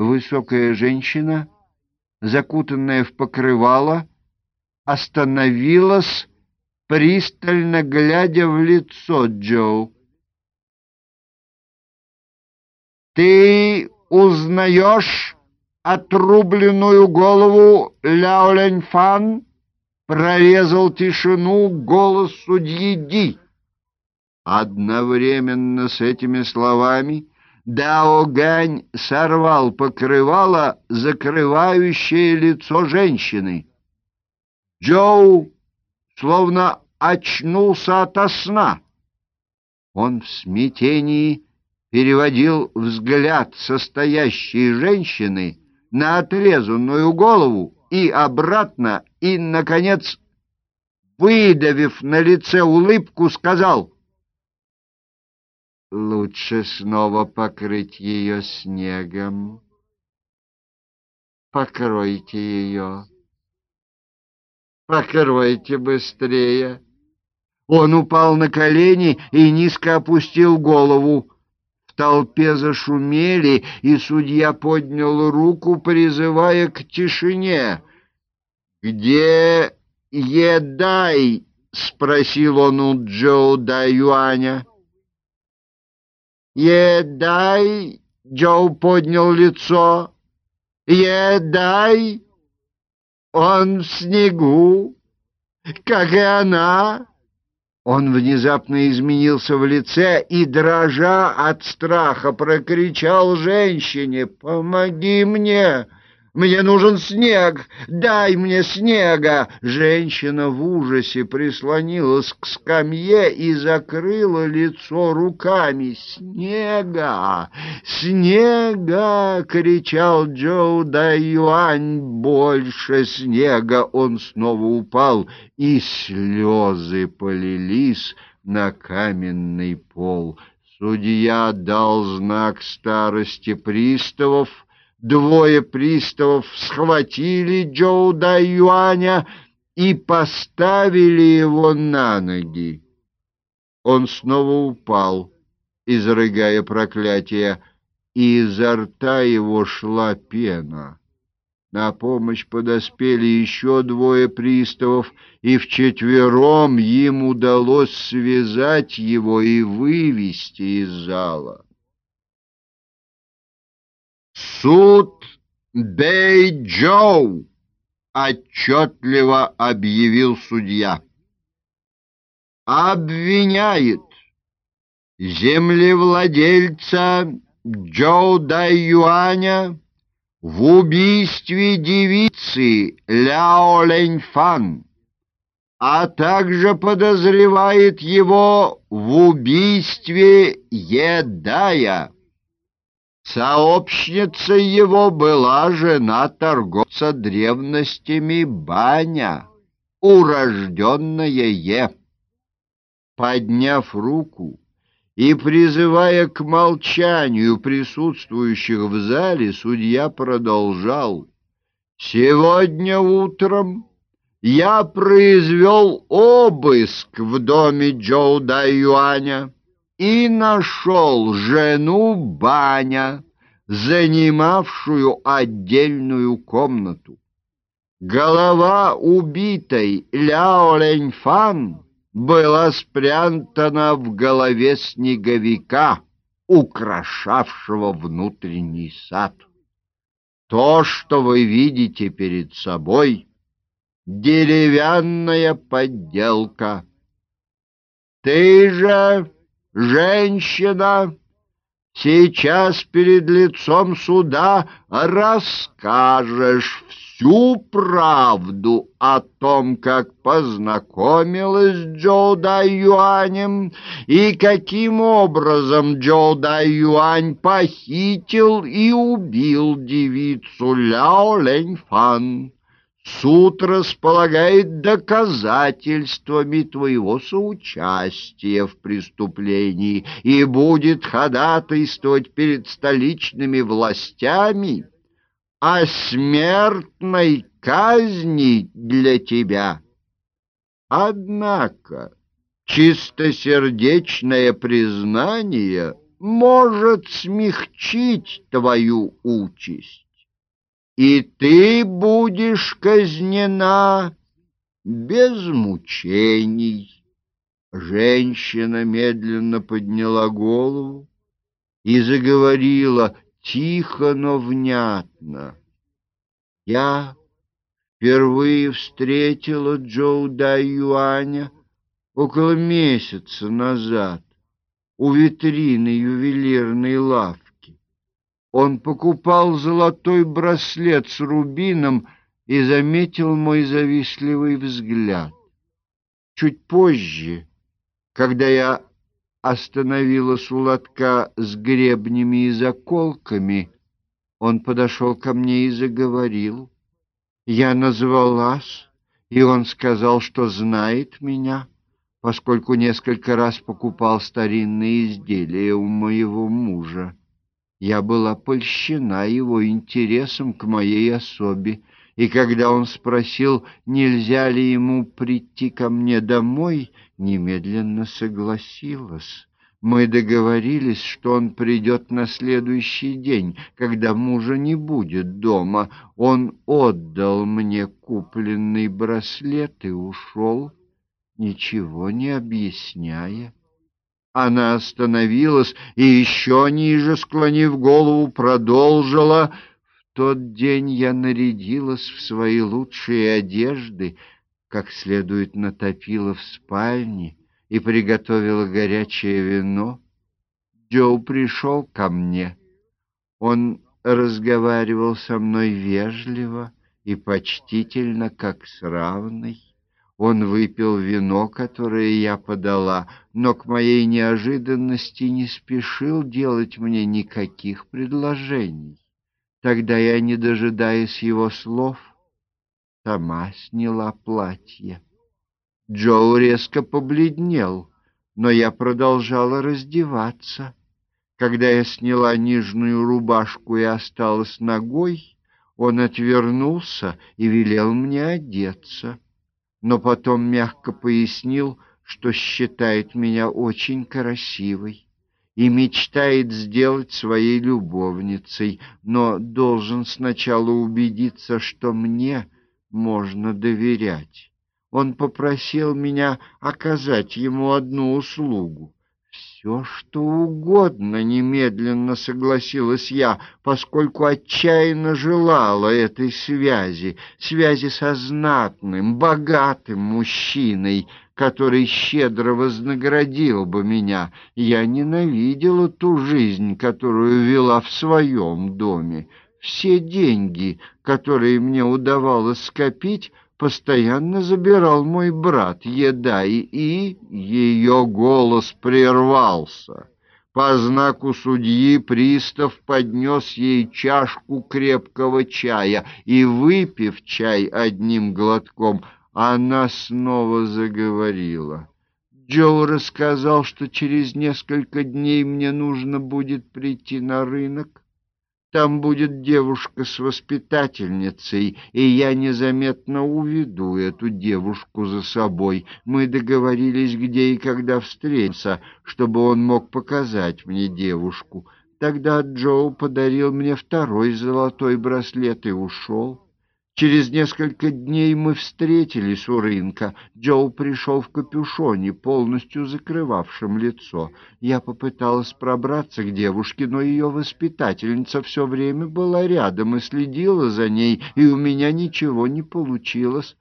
высокая женщина, закутанная в покрывало, остановилась, пристально глядя в лицо Джоу. «Ты узнаешь отрубленную голову Ляо Ляньфан?» прорезал тишину голос судьи Ди. Одновременно с этими словами Дао Гань сорвал покрывало, закрывающее лицо женщины. Джоу словно очнулся ото сна. Он в смятении переводил взгляд состоящей женщины на отрезанную голову и обратно, и, наконец, выдавив на лице улыбку, сказал, «Лучше снова покрыть ее снегом. Покройте ее. Покройте быстрее». Он упал на колени и низко опустил голову толпе зашумели, и судья поднял руку, призывая к тишине. «Где Едай?» — спросил он у Джоу Да Юаня. «Едай?» — Джоу поднял лицо. «Едай?» «Он в снегу, как и она». Он внезапно изменился в лице и, дрожа от страха, прокричал женщине «Помоги мне!» Мне нужен снег! Дай мне снега!» Женщина в ужасе прислонилась к скамье и закрыла лицо руками. «Снега! Снега!» — кричал Джоу да Юань. «Больше снега!» Он снова упал, и слезы полились на каменный пол. Судья дал знак старости приставов — Двое приставов схватили Джоу да Юаня и поставили его на ноги. Он снова упал, изрыгая проклятие, и изо рта его шла пена. На помощь подоспели еще двое приставов, и вчетвером им удалось связать его и вывести из зала. «Суд Бэй-Джоу!» — отчетливо объявил судья. «Обвиняет землевладельца Джоу Дай Юаня в убийстве девицы Ляо Лэньфан, а также подозревает его в убийстве Едая». Сообщницей его была жена торговца древностями Баня, урожденная Е. Подняв руку и призывая к молчанию присутствующих в зале, судья продолжал. «Сегодня утром я произвел обыск в доме Джоу Юаня и нашел жену Баня, занимавшую отдельную комнату. Голова убитой Ляо Леньфан была спрятана в голове снеговика, украшавшего внутренний сад. То, что вы видите перед собой, деревянная подделка. Ты же женщина, сейчас перед лицом суда расскажешь всю правду о том, как познакомилась с Джоу Дай Юанем и каким образом Джоу Дай Юань похитил и убил девицу Ляо Лэньфан. Суд располагает доказательствами твоего соучастия в преступлении и будет ходатайствовать перед столичными властями о смертной казни для тебя. Однако чистосердечное признание может смягчить твою участь, и ты будешь казнена без мучений. Женщина медленно подняла голову и заговорила тихо, но внятно. Я впервые встретила Джоу Дай Юаня около месяца назад у витрины ювелирной лавки. Он покупал золотой браслет с рубином и заметил мой завистливый взгляд. Чуть позже, когда я остановилась у лотка с гребнями и заколками, он подошел ко мне и заговорил. Я назвалась, и он сказал, что знает меня поскольку несколько раз покупал старинные изделия у моего мужа. Я была польщена его интересом к моей особе, и когда он спросил, нельзя ли ему прийти ко мне домой, немедленно согласилась. Мы договорились, что он придет на следующий день, когда мужа не будет дома. Он отдал мне купленный браслет и ушел ничего не объясняя. Она остановилась и еще ниже, склонив голову, продолжила. В тот день я нарядилась в свои лучшие одежды, как следует натопила в спальне и приготовила горячее вино. Джо пришел ко мне. Он разговаривал со мной вежливо и почтительно, как с равной. Он выпил вино, которое я подала, но к моей неожиданности не спешил делать мне никаких предложений. Тогда я, не дожидаясь его слов, сама сняла платье. Джоу резко побледнел, но я продолжала раздеваться. Когда я сняла нижнюю рубашку и осталась ногой, он отвернулся и велел мне одеться но потом мягко пояснил, что считает меня очень красивой и мечтает сделать своей любовницей, но должен сначала убедиться, что мне можно доверять. Он попросил меня оказать ему одну услугу. Все, что угодно, немедленно согласилась я, поскольку отчаянно желала этой связи, связи со знатным, богатым мужчиной, который щедро вознаградил бы меня. Я ненавидела ту жизнь, которую вела в своем доме. Все деньги, которые мне удавалось скопить, постоянно забирал мой брат еда, и, и ее голос прервался. По знаку судьи пристав поднес ей чашку крепкого чая, и, выпив чай одним глотком, она снова заговорила. Джо рассказал, что через несколько дней мне нужно будет прийти на рынок, там будет девушка с воспитательницей, и я незаметно уведу эту девушку за собой. Мы договорились, где и когда встретиться, чтобы он мог показать мне девушку. Тогда Джоу подарил мне второй золотой браслет и ушел. Через несколько дней мы встретились у рынка. Джоу пришел в капюшоне, полностью закрывавшем лицо. Я попыталась пробраться к девушке, но ее воспитательница все время была рядом и следила за ней, и у меня ничего не получилось.